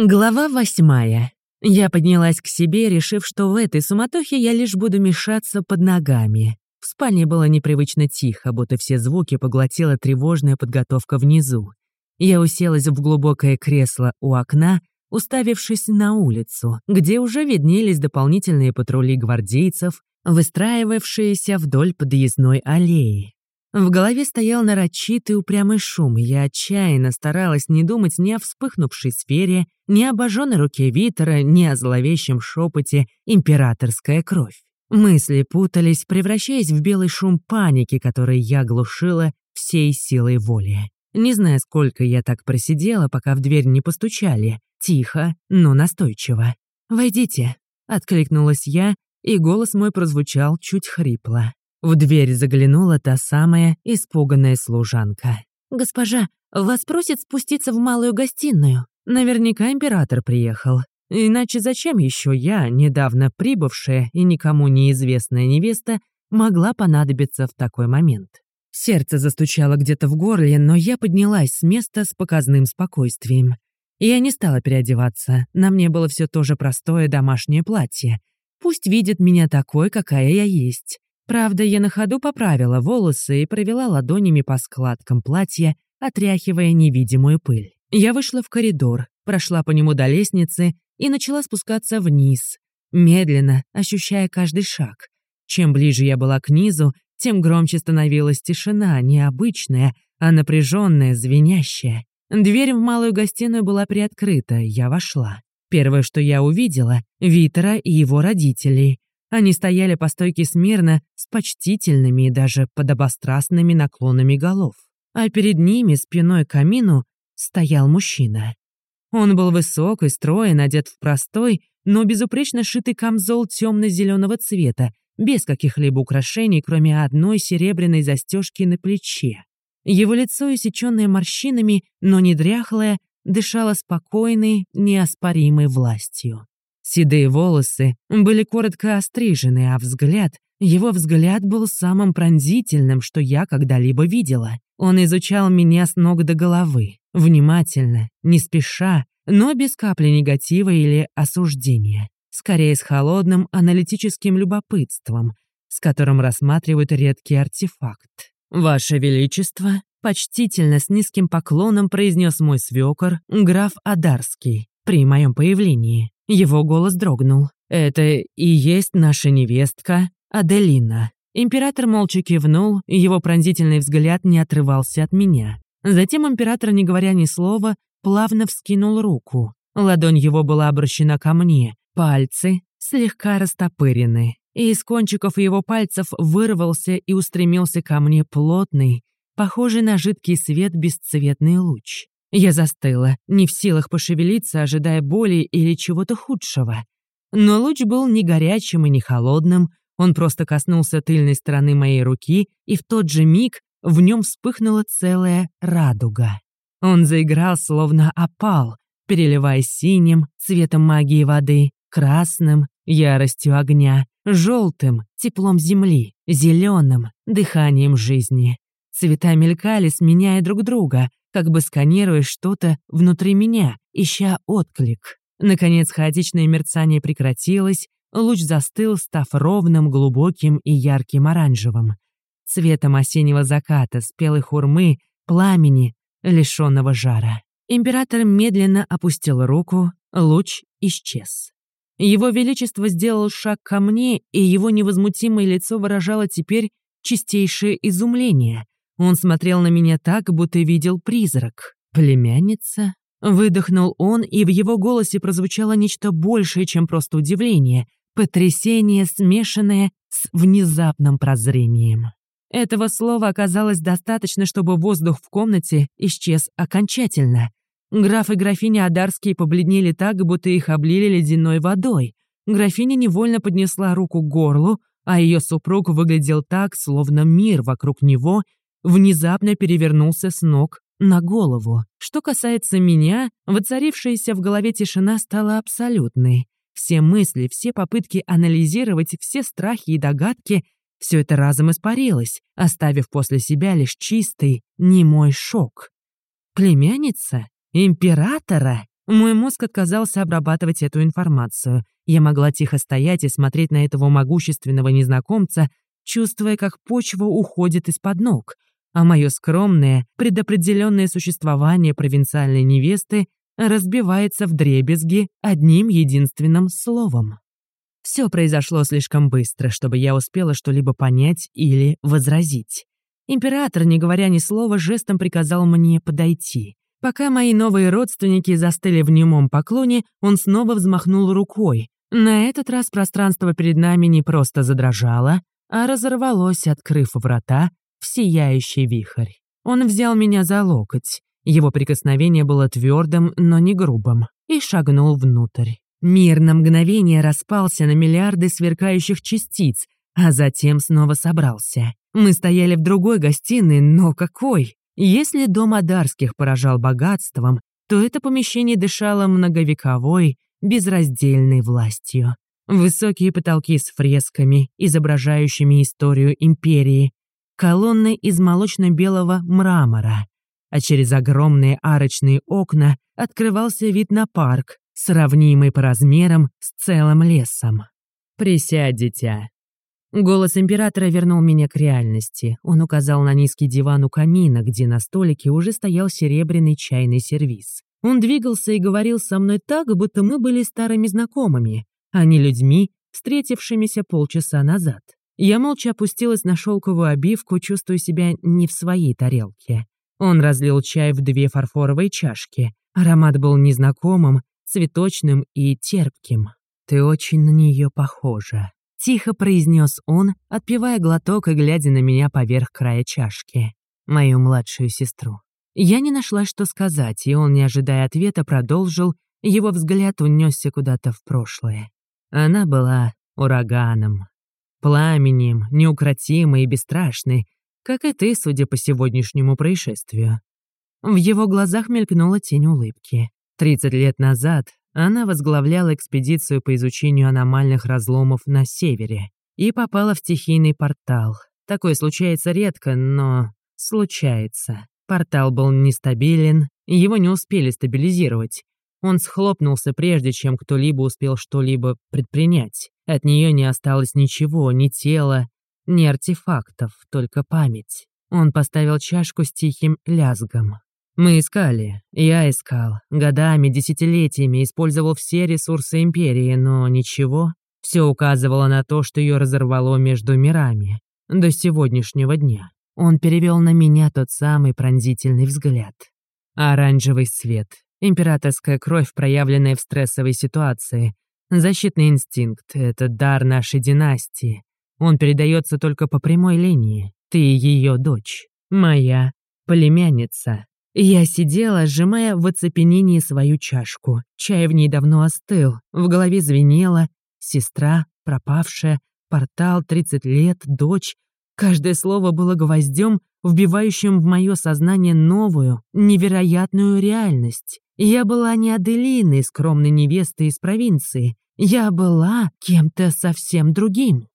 Глава восьмая. Я поднялась к себе, решив, что в этой суматохе я лишь буду мешаться под ногами. В спальне было непривычно тихо, будто все звуки поглотила тревожная подготовка внизу. Я уселась в глубокое кресло у окна, уставившись на улицу, где уже виднелись дополнительные патрули гвардейцев, выстраивавшиеся вдоль подъездной аллеи. В голове стоял нарочитый упрямый шум, я отчаянно старалась не думать ни о вспыхнувшей сфере, ни о обожженной руке Витера, ни о зловещем шепоте «императорская кровь». Мысли путались, превращаясь в белый шум паники, который я глушила всей силой воли. Не знаю, сколько я так просидела, пока в дверь не постучали. Тихо, но настойчиво. «Войдите», — откликнулась я, и голос мой прозвучал чуть хрипло. В дверь заглянула та самая испуганная служанка. «Госпожа, вас просит спуститься в малую гостиную. Наверняка император приехал. Иначе зачем еще я, недавно прибывшая и никому неизвестная невеста, могла понадобиться в такой момент?» Сердце застучало где-то в горле, но я поднялась с места с показным спокойствием. Я не стала переодеваться, на мне было все то же простое домашнее платье. Пусть видит меня такой, какая я есть. Правда, я на ходу поправила волосы и провела ладонями по складкам платья, отряхивая невидимую пыль. Я вышла в коридор, прошла по нему до лестницы и начала спускаться вниз, медленно, ощущая каждый шаг. Чем ближе я была к низу, тем громче становилась тишина, необычная, а напряженная, звенящая. Дверь в малую гостиную была приоткрыта, я вошла. Первое, что я увидела — Витера и его родителей. Они стояли по стойке смирно, с почтительными и даже подобострастными наклонами голов. А перед ними, спиной к камину, стоял мужчина. Он был высок и строен, одет в простой, но безупречно шитый камзол темно-зеленого цвета, без каких-либо украшений, кроме одной серебряной застежки на плече. Его лицо, иссеченное морщинами, но не дряхлое, дышало спокойной, неоспоримой властью. Седые волосы были коротко острижены, а взгляд, его взгляд был самым пронзительным, что я когда-либо видела. Он изучал меня с ног до головы, внимательно, не спеша, но без капли негатива или осуждения. Скорее с холодным аналитическим любопытством, с которым рассматривают редкий артефакт. «Ваше Величество», почтительно с низким поклоном произнес мой свекор, граф Адарский, при моем появлении. Его голос дрогнул. «Это и есть наша невестка Аделина». Император молча кивнул, и его пронзительный взгляд не отрывался от меня. Затем император, не говоря ни слова, плавно вскинул руку. Ладонь его была обращена ко мне, пальцы слегка растопырены, и из кончиков его пальцев вырвался и устремился ко мне плотный, похожий на жидкий свет бесцветный луч. Я застыла, не в силах пошевелиться, ожидая боли или чего-то худшего. Но луч был не горячим и не холодным, он просто коснулся тыльной стороны моей руки, и в тот же миг в нем вспыхнула целая радуга. Он заиграл, словно опал, переливаясь синим, цветом магии воды, красным, яростью огня, желтым, теплом земли, зеленым, дыханием жизни. Цвета мелькали, сменяя друг друга, как бы сканируя что-то внутри меня, ища отклик. Наконец хаотичное мерцание прекратилось, луч застыл, став ровным, глубоким и ярким оранжевым. Цветом осеннего заката, спелой хурмы, пламени, лишенного жара. Император медленно опустил руку, луч исчез. Его Величество сделал шаг ко мне, и его невозмутимое лицо выражало теперь чистейшее изумление. Он смотрел на меня так, будто видел призрак. «Племянница?» Выдохнул он, и в его голосе прозвучало нечто большее, чем просто удивление, потрясение, смешанное с внезапным прозрением. Этого слова оказалось достаточно, чтобы воздух в комнате исчез окончательно. Граф и графиня Адарские побледнели так, будто их облили ледяной водой. Графиня невольно поднесла руку к горлу, а ее супруг выглядел так, словно мир вокруг него внезапно перевернулся с ног на голову. Что касается меня, воцарившаяся в голове тишина стала абсолютной. Все мысли, все попытки анализировать, все страхи и догадки — все это разом испарилось, оставив после себя лишь чистый, немой шок. Племянница? Императора? Мой мозг отказался обрабатывать эту информацию. Я могла тихо стоять и смотреть на этого могущественного незнакомца, чувствуя, как почва уходит из-под ног, а мое скромное, предопределенное существование провинциальной невесты разбивается в дребезги одним единственным словом. Все произошло слишком быстро, чтобы я успела что-либо понять или возразить. Император, не говоря ни слова, жестом приказал мне подойти. Пока мои новые родственники застыли в немом поклоне, он снова взмахнул рукой. На этот раз пространство перед нами не просто задрожало, а разорвалось, открыв врата в сияющий вихрь. Он взял меня за локоть. Его прикосновение было твердым, но не грубым, и шагнул внутрь. Мир на мгновение распался на миллиарды сверкающих частиц, а затем снова собрался. Мы стояли в другой гостиной, но какой? Если дом Адарских поражал богатством, то это помещение дышало многовековой, безраздельной властью. Высокие потолки с фресками, изображающими историю империи, колонны из молочно-белого мрамора, а через огромные арочные окна открывался вид на парк, сравнимый по размерам с целым лесом. «Присядь, дитя». Голос императора вернул меня к реальности. Он указал на низкий диван у камина, где на столике уже стоял серебряный чайный сервиз. Он двигался и говорил со мной так, будто мы были старыми знакомыми, а не людьми, встретившимися полчаса назад. Я молча опустилась на шелковую обивку, чувствуя себя не в своей тарелке. Он разлил чай в две фарфоровые чашки. Аромат был незнакомым, цветочным и терпким. «Ты очень на нее похожа», — тихо произнес он, отпивая глоток и глядя на меня поверх края чашки. Мою младшую сестру. Я не нашла, что сказать, и он, не ожидая ответа, продолжил, его взгляд унесся куда-то в прошлое. Она была ураганом, пламенем, неукротимой и бесстрашной, как и ты, судя по сегодняшнему происшествию. В его глазах мелькнула тень улыбки. Тридцать лет назад она возглавляла экспедицию по изучению аномальных разломов на севере и попала в стихийный портал. Такое случается редко, но случается. Портал был нестабилен, его не успели стабилизировать. Он схлопнулся прежде, чем кто-либо успел что-либо предпринять. От нее не осталось ничего, ни тела, ни артефактов, только память. Он поставил чашку с тихим лязгом. Мы искали, я искал, годами, десятилетиями использовал все ресурсы Империи, но ничего. Все указывало на то, что ее разорвало между мирами. До сегодняшнего дня. Он перевел на меня тот самый пронзительный взгляд. Оранжевый свет. Императорская кровь, проявленная в стрессовой ситуации. Защитный инстинкт — это дар нашей династии. Он передается только по прямой линии. Ты ее дочь. Моя племянница. Я сидела, сжимая в оцепенении свою чашку. Чай в ней давно остыл. В голове звенело. Сестра, пропавшая, портал, 30 лет, дочь. Каждое слово было гвоздем, вбивающим в мое сознание новую, невероятную реальность. Я была не Аделиной, скромной невестой из провинции. Я была кем-то совсем другим.